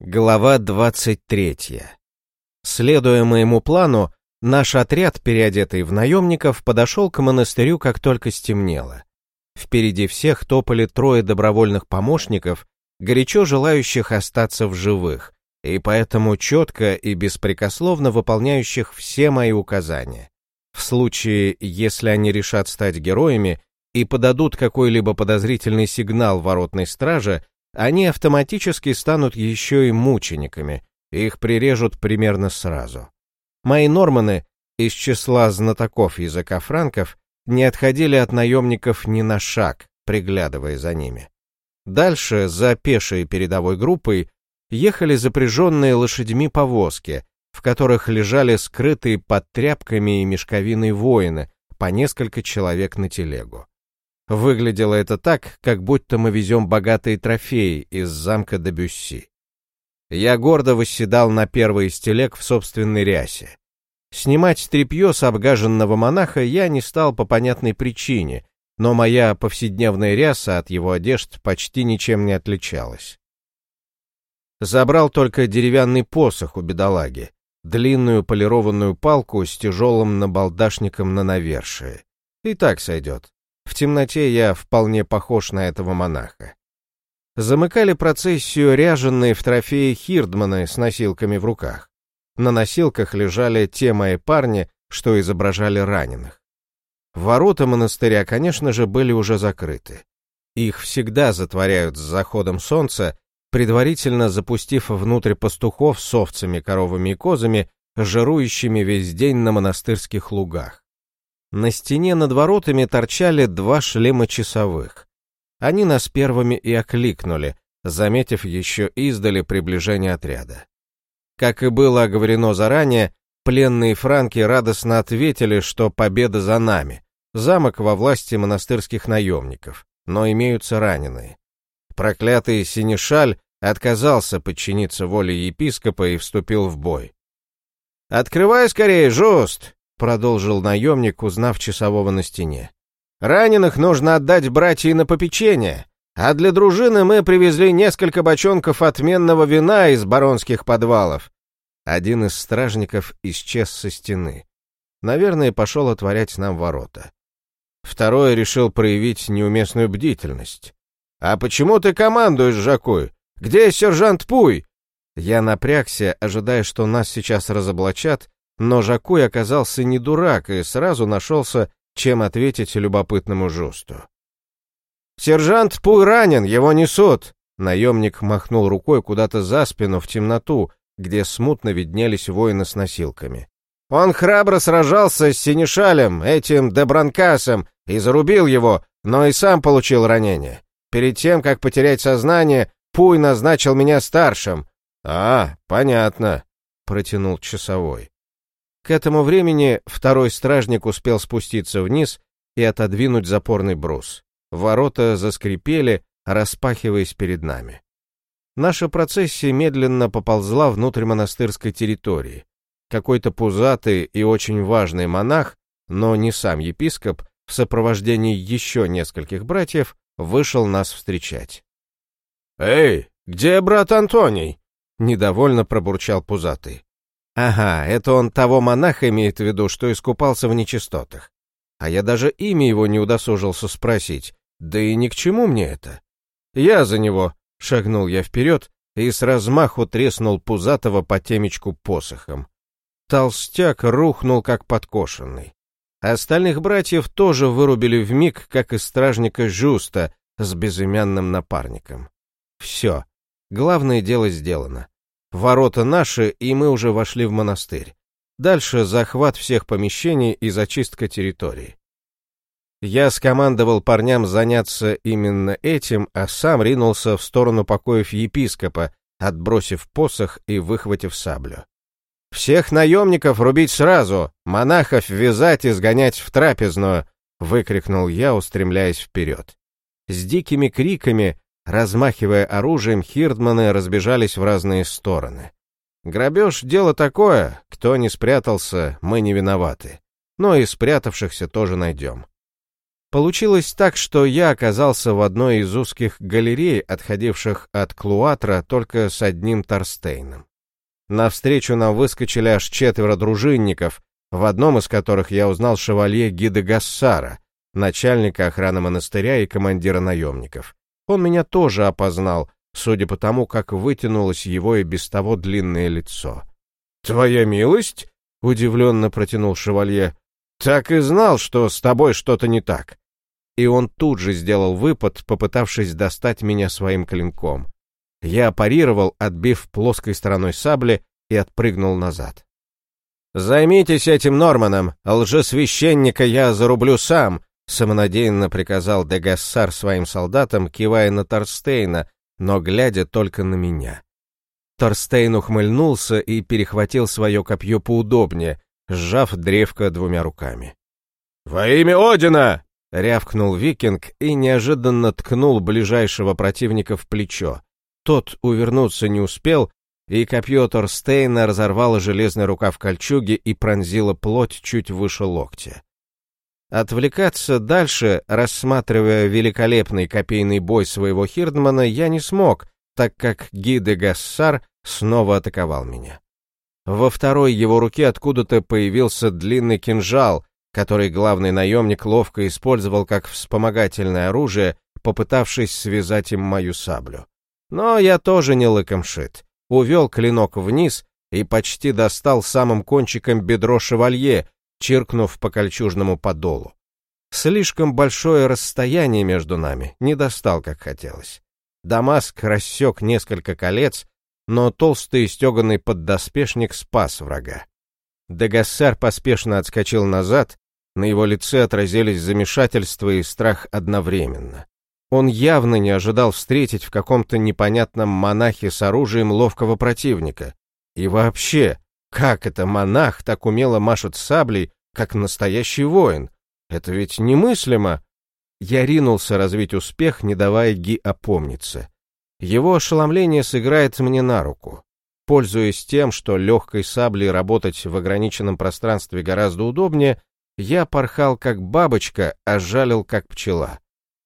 Глава 23. Следуя моему плану, наш отряд, переодетый в наемников, подошел к монастырю, как только стемнело. Впереди всех топали трое добровольных помощников, горячо желающих остаться в живых, и поэтому четко и беспрекословно выполняющих все мои указания. В случае, если они решат стать героями и подадут какой-либо подозрительный сигнал воротной страже, они автоматически станут еще и мучениками, их прирежут примерно сразу. Мои норманы из числа знатоков языка франков не отходили от наемников ни на шаг, приглядывая за ними. Дальше, за пешей передовой группой, ехали запряженные лошадьми повозки, в которых лежали скрытые под тряпками и мешковиной воины, по несколько человек на телегу. Выглядело это так, как будто мы везем богатые трофеи из замка до. Я гордо восседал на первой из телег в собственной рясе. Снимать тряпье с обгаженного монаха я не стал по понятной причине, но моя повседневная ряса от его одежд почти ничем не отличалась. Забрал только деревянный посох у бедолаги, длинную полированную палку с тяжелым набалдашником на навершие. И так сойдет. В темноте я вполне похож на этого монаха. Замыкали процессию ряженные в трофеи хирдманы с носилками в руках. На носилках лежали те мои парни, что изображали раненых. Ворота монастыря, конечно же, были уже закрыты. Их всегда затворяют с заходом солнца, предварительно запустив внутрь пастухов с овцами, коровами и козами, жирующими весь день на монастырских лугах. На стене над воротами торчали два шлема часовых. Они нас первыми и окликнули, заметив еще издали приближение отряда. Как и было оговорено заранее, пленные франки радостно ответили, что победа за нами, замок во власти монастырских наемников, но имеются раненые. Проклятый Синишаль отказался подчиниться воле епископа и вступил в бой. «Открывай скорее, Жуст!» Продолжил наемник, узнав часового на стене. «Раненых нужно отдать братьям на попечение, а для дружины мы привезли несколько бочонков отменного вина из баронских подвалов». Один из стражников исчез со стены. Наверное, пошел отворять нам ворота. Второй решил проявить неуместную бдительность. «А почему ты командуешь, Жакуй? Где сержант Пуй?» Я напрягся, ожидая, что нас сейчас разоблачат, но Жакуй оказался не дурак и сразу нашелся, чем ответить любопытному жусту. «Сержант Пуй ранен, его несут!» Наемник махнул рукой куда-то за спину в темноту, где смутно виднелись воины с носилками. «Он храбро сражался с Синишалем, этим Дебранкасом, и зарубил его, но и сам получил ранение. Перед тем, как потерять сознание, Пуй назначил меня старшим». «А, понятно», — протянул часовой. К этому времени второй стражник успел спуститься вниз и отодвинуть запорный брус. Ворота заскрипели, распахиваясь перед нами. Наша процессия медленно поползла внутрь монастырской территории. Какой-то пузатый и очень важный монах, но не сам епископ, в сопровождении еще нескольких братьев, вышел нас встречать. «Эй, где брат Антоний?» — недовольно пробурчал пузатый. Ага, это он того монаха имеет в виду, что искупался в нечистотах. А я даже имя его не удосужился спросить, да и ни к чему мне это. Я за него, шагнул я вперед и с размаху треснул пузатого по темечку посохом. Толстяк рухнул как подкошенный. Остальных братьев тоже вырубили в миг, как и стражника Жуста с безымянным напарником. Все, главное дело сделано. Ворота наши, и мы уже вошли в монастырь. Дальше захват всех помещений и зачистка территории. Я скомандовал парням заняться именно этим, а сам ринулся в сторону покоев епископа, отбросив посох и выхватив саблю. «Всех наемников рубить сразу, монахов вязать и сгонять в трапезную!» — выкрикнул я, устремляясь вперед. С дикими криками Размахивая оружием, хирдманы разбежались в разные стороны. Грабеж — дело такое, кто не спрятался, мы не виноваты. Но и спрятавшихся тоже найдем. Получилось так, что я оказался в одной из узких галерей, отходивших от Клуатра только с одним Торстейном. Навстречу нам выскочили аж четверо дружинников, в одном из которых я узнал шевалье Гида Гассара, начальника охраны монастыря и командира наемников. Он меня тоже опознал, судя по тому, как вытянулось его и без того длинное лицо. «Твоя милость?» — удивленно протянул шевалье. «Так и знал, что с тобой что-то не так». И он тут же сделал выпад, попытавшись достать меня своим клинком. Я парировал, отбив плоской стороной сабли, и отпрыгнул назад. «Займитесь этим Норманом, лжесвященника я зарублю сам», самонадеянно приказал Дегассар своим солдатам, кивая на Торстейна, но глядя только на меня. Торстейн ухмыльнулся и перехватил свое копье поудобнее, сжав древко двумя руками. «Во имя Одина!» — рявкнул викинг и неожиданно ткнул ближайшего противника в плечо. Тот увернуться не успел, и копье Торстейна разорвало железный рукав кольчуги и пронзило плоть чуть выше локтя. Отвлекаться дальше, рассматривая великолепный копейный бой своего Хирдмана, я не смог, так как Гиде Гассар снова атаковал меня. Во второй его руке откуда-то появился длинный кинжал, который главный наемник ловко использовал как вспомогательное оружие, попытавшись связать им мою саблю. Но я тоже не лыком шит. Увел клинок вниз и почти достал самым кончиком бедро шевалье, чиркнув по кольчужному подолу. Слишком большое расстояние между нами, не достал, как хотелось. Дамаск рассек несколько колец, но толстый стеганый поддоспешник спас врага. Дегассар поспешно отскочил назад, на его лице отразились замешательство и страх одновременно. Он явно не ожидал встретить в каком-то непонятном монахе с оружием ловкого противника. И вообще, как это монах так умело машет саблей, как настоящий воин? Это ведь немыслимо. Я ринулся развить успех, не давая Ги опомниться. Его ошеломление сыграет мне на руку. Пользуясь тем, что легкой саблей работать в ограниченном пространстве гораздо удобнее, я порхал как бабочка, а жалил как пчела.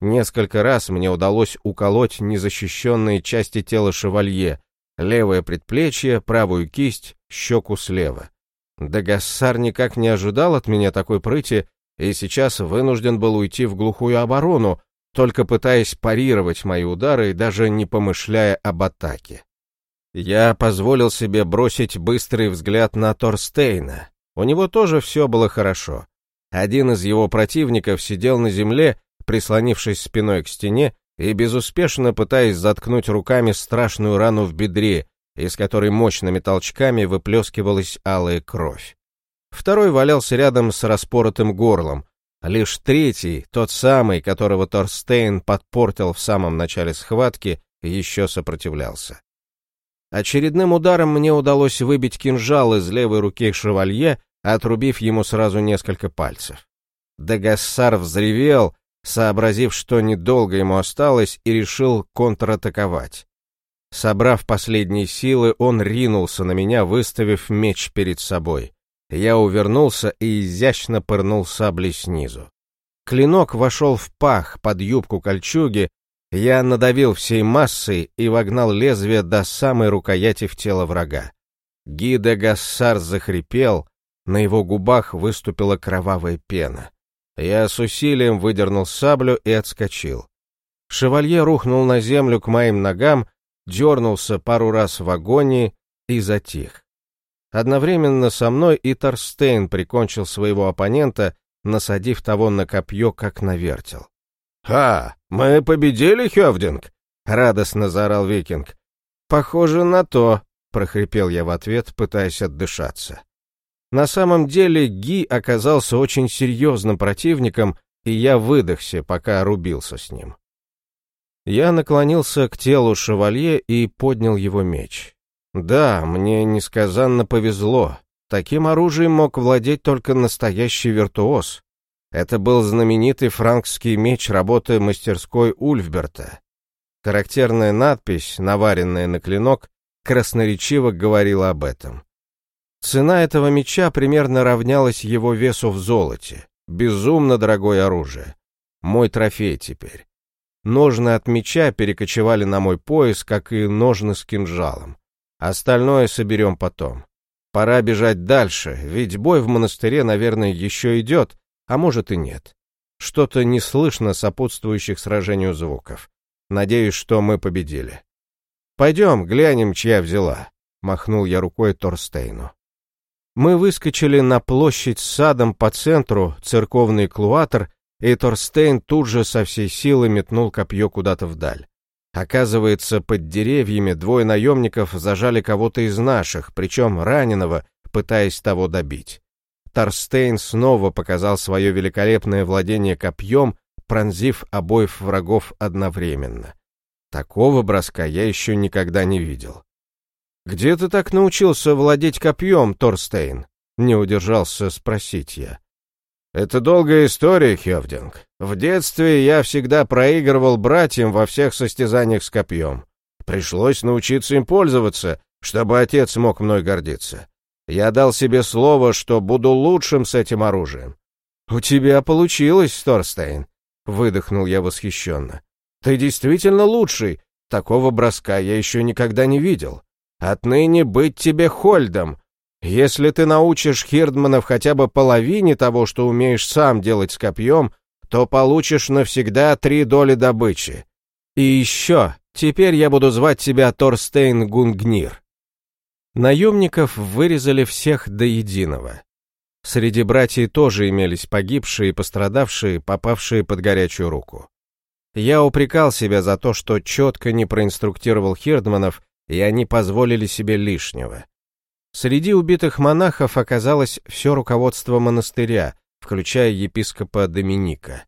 Несколько раз мне удалось уколоть незащищенные части тела шевалье, левое предплечье, правую кисть, щеку слева. Дагассар никак не ожидал от меня такой прыти и сейчас вынужден был уйти в глухую оборону, только пытаясь парировать мои удары даже не помышляя об атаке. Я позволил себе бросить быстрый взгляд на Торстейна. У него тоже все было хорошо. Один из его противников сидел на земле прислонившись спиной к стене и безуспешно пытаясь заткнуть руками страшную рану в бедре, из которой мощными толчками выплескивалась алая кровь. Второй валялся рядом с распоротым горлом. Лишь третий, тот самый, которого Торстейн подпортил в самом начале схватки, еще сопротивлялся. Очередным ударом мне удалось выбить кинжал из левой руки шевалье, отрубив ему сразу несколько пальцев. Дегассар взревел, сообразив, что недолго ему осталось, и решил контратаковать. Собрав последние силы, он ринулся на меня, выставив меч перед собой. Я увернулся и изящно пырнул саблей снизу. Клинок вошел в пах под юбку кольчуги, я надавил всей массой и вогнал лезвие до самой рукояти в тело врага. Гида Гассар захрипел, на его губах выступила кровавая пена. Я с усилием выдернул саблю и отскочил. Шевалье рухнул на землю к моим ногам, дернулся пару раз в агонии и затих. Одновременно со мной и Торстейн прикончил своего оппонента, насадив того на копье, как на вертел. «Ха! Мы победили, Хевдинг!» — радостно заорал викинг. «Похоже на то», — прохрипел я в ответ, пытаясь отдышаться. На самом деле Ги оказался очень серьезным противником, и я выдохся, пока рубился с ним. Я наклонился к телу шевалье и поднял его меч. Да, мне несказанно повезло. Таким оружием мог владеть только настоящий виртуоз. Это был знаменитый франкский меч работы мастерской Ульфберта. Характерная надпись, наваренная на клинок, красноречиво говорила об этом. Цена этого меча примерно равнялась его весу в золоте. Безумно дорогое оружие. Мой трофей теперь. Ножны от меча перекочевали на мой пояс, как и ножны с кинжалом. Остальное соберем потом. Пора бежать дальше, ведь бой в монастыре, наверное, еще идет, а может и нет. Что-то не слышно сопутствующих сражению звуков. Надеюсь, что мы победили. Пойдем, глянем, чья взяла. Махнул я рукой Торстейну. Мы выскочили на площадь с садом по центру, церковный клуатр, и Торстейн тут же со всей силы метнул копье куда-то вдаль. Оказывается, под деревьями двое наемников зажали кого-то из наших, причем раненого, пытаясь того добить. Торстейн снова показал свое великолепное владение копьем, пронзив обоих врагов одновременно. Такого броска я еще никогда не видел. «Где ты так научился владеть копьем, Торстейн?» — не удержался спросить я. «Это долгая история, Хевдинг. В детстве я всегда проигрывал братьям во всех состязаниях с копьем. Пришлось научиться им пользоваться, чтобы отец мог мной гордиться. Я дал себе слово, что буду лучшим с этим оружием. «У тебя получилось, Торстейн», — выдохнул я восхищенно. «Ты действительно лучший. Такого броска я еще никогда не видел. Отныне быть тебе Хольдом, если ты научишь Хирдманов хотя бы половине того, что умеешь сам делать с копьем, то получишь навсегда три доли добычи. И еще, теперь я буду звать тебя Торстейн Гунгнир. Наемников вырезали всех до единого. Среди братьев тоже имелись погибшие и пострадавшие, попавшие под горячую руку. Я упрекал себя за то, что четко не проинструктировал Хирдманов, и они позволили себе лишнего. Среди убитых монахов оказалось все руководство монастыря, включая епископа Доминика.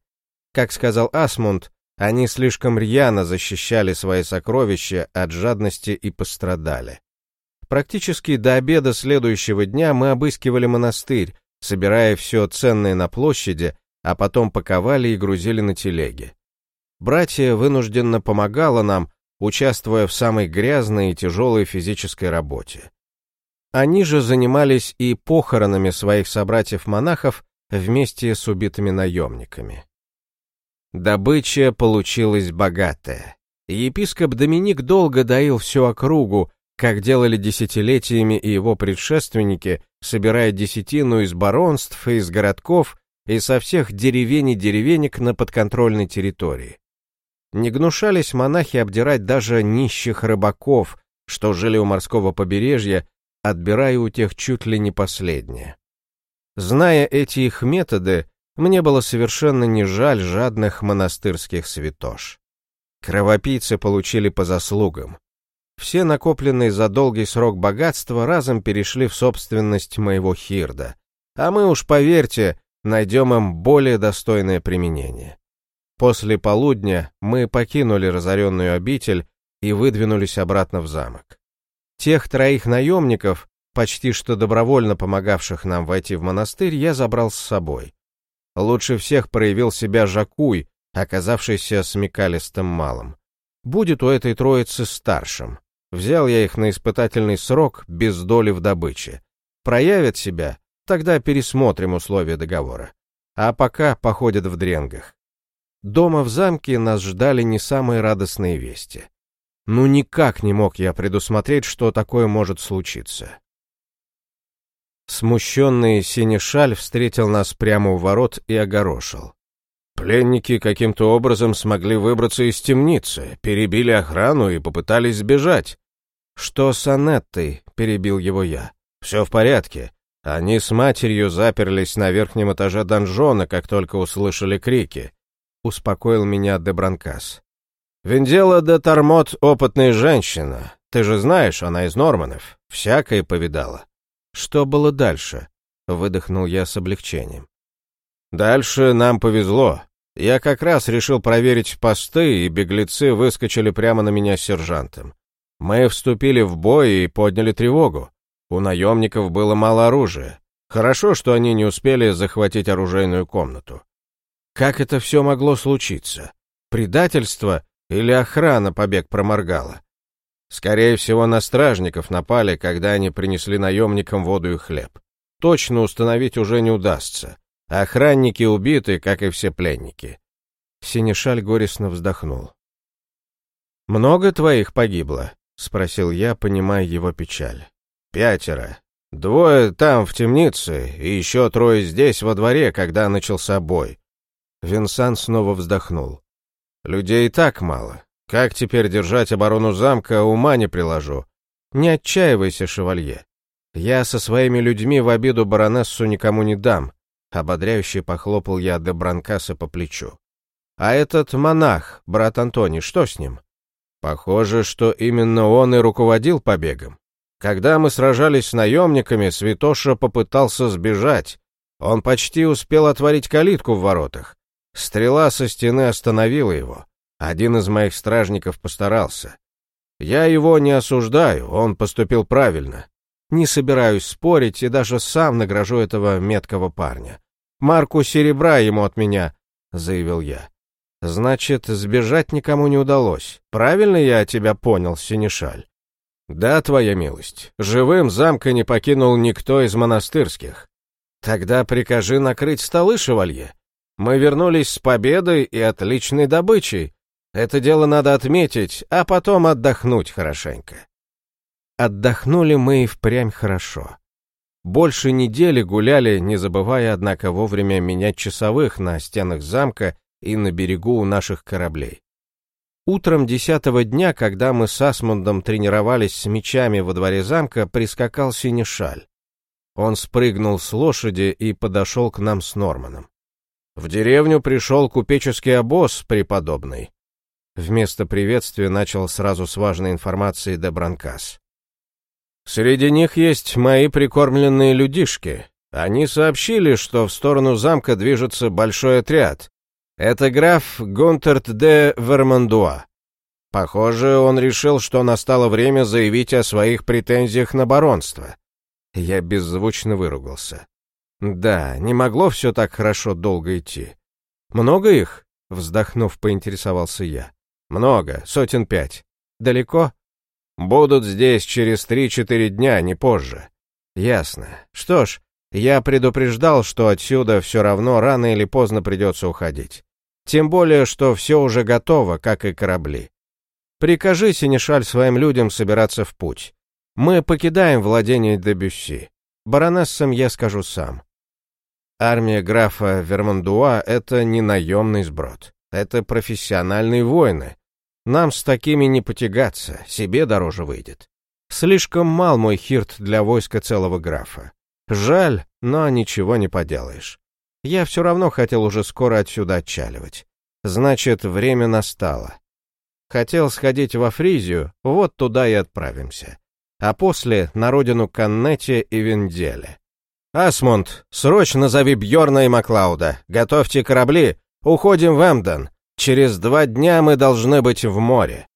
Как сказал Асмунд, они слишком рьяно защищали свои сокровища от жадности и пострадали. Практически до обеда следующего дня мы обыскивали монастырь, собирая все ценное на площади, а потом паковали и грузили на телеги. Братья вынужденно помогала нам, участвуя в самой грязной и тяжелой физической работе. Они же занимались и похоронами своих собратьев-монахов вместе с убитыми наемниками. Добыча получилась богатая. Епископ Доминик долго доил всю округу, как делали десятилетиями и его предшественники, собирая десятину из баронств из городков и со всех деревень и деревенек на подконтрольной территории. Не гнушались монахи обдирать даже нищих рыбаков, что жили у морского побережья отбирая у тех чуть ли не последнее. Зная эти их методы, мне было совершенно не жаль жадных монастырских святош. Кровопийцы получили по заслугам. Все накопленные за долгий срок богатства разом перешли в собственность моего Хирда, а мы уж, поверьте, найдем им более достойное применение. После полудня мы покинули разоренную обитель и выдвинулись обратно в замок. Тех троих наемников, почти что добровольно помогавших нам войти в монастырь, я забрал с собой. Лучше всех проявил себя Жакуй, оказавшийся смекалистым малым. Будет у этой троицы старшим. Взял я их на испытательный срок без доли в добыче. Проявят себя, тогда пересмотрим условия договора. А пока походят в дренгах. Дома в замке нас ждали не самые радостные вести. Ну никак не мог я предусмотреть, что такое может случиться. Смущенный Синешаль встретил нас прямо у ворот и огорошил. Пленники каким-то образом смогли выбраться из темницы, перебили охрану и попытались сбежать. «Что с Анеттой?» — перебил его я. «Все в порядке. Они с матерью заперлись на верхнем этаже донжона, как только услышали крики», — успокоил меня Дебранкас. Вендела де Тормот — опытная женщина. Ты же знаешь, она из Норманов. Всякое повидала. Что было дальше? Выдохнул я с облегчением. Дальше нам повезло. Я как раз решил проверить посты, и беглецы выскочили прямо на меня с сержантом. Мы вступили в бой и подняли тревогу. У наемников было мало оружия. Хорошо, что они не успели захватить оружейную комнату. Как это все могло случиться? Предательство или охрана побег проморгала? Скорее всего, на стражников напали, когда они принесли наемникам воду и хлеб. Точно установить уже не удастся. Охранники убиты, как и все пленники. Синешаль горестно вздохнул. «Много твоих погибло?» — спросил я, понимая его печаль. «Пятеро. Двое там, в темнице, и еще трое здесь, во дворе, когда начался бой». Винсан снова вздохнул. «Людей так мало. Как теперь держать оборону замка, ума не приложу. Не отчаивайся, шевалье. Я со своими людьми в обиду баронессу никому не дам. Ободряюще похлопал я де Бранкаса по плечу. А этот монах, брат Антоний, что с ним? Похоже, что именно он и руководил побегом. Когда мы сражались с наемниками, Святоша попытался сбежать. Он почти успел отворить калитку в воротах. Стрела со стены остановила его. Один из моих стражников постарался. Я его не осуждаю, он поступил правильно. Не собираюсь спорить и даже сам награжу этого меткого парня. Марку серебра ему от меня, заявил я. Значит, сбежать никому не удалось. Правильно я тебя понял, Синишаль? Да, твоя милость. Живым замка не покинул никто из монастырских. Тогда прикажи накрыть столы, шевалье. Мы вернулись с победой и отличной добычей. Это дело надо отметить, а потом отдохнуть хорошенько. Отдохнули мы и впрямь хорошо. Больше недели гуляли, не забывая, однако, вовремя менять часовых на стенах замка и на берегу у наших кораблей. Утром десятого дня, когда мы с Асмундом тренировались с мечами во дворе замка, прискакал Синишаль. Он спрыгнул с лошади и подошел к нам с Норманом. В деревню пришел купеческий обоз преподобный. Вместо приветствия начал сразу с важной информацией де Бранкас. Среди них есть мои прикормленные людишки. Они сообщили, что в сторону замка движется большой отряд. Это граф Гунтерт де Вермандуа. Похоже, он решил, что настало время заявить о своих претензиях на баронство. Я беззвучно выругался. Да, не могло все так хорошо долго идти. Много их? Вздохнув, поинтересовался я. Много, сотен пять. Далеко? Будут здесь через три-четыре дня, не позже. Ясно. Что ж, я предупреждал, что отсюда все равно рано или поздно придется уходить. Тем более, что все уже готово, как и корабли. Прикажи, Синишаль, своим людям собираться в путь. Мы покидаем владение Дебюсси. Баронессам я скажу сам. Армия графа Вермандуа — это не наемный сброд. Это профессиональные воины, нам с такими не потягаться, себе дороже выйдет. Слишком мал мой хирт для войска целого графа. Жаль, но ничего не поделаешь. Я все равно хотел уже скоро отсюда отчаливать. Значит, время настало. Хотел сходить во Фризию, вот туда и отправимся. А после на родину Каннете и Венделе. «Асмунд, срочно зови Бьорна и Маклауда. Готовьте корабли. Уходим в Эмден. Через два дня мы должны быть в море.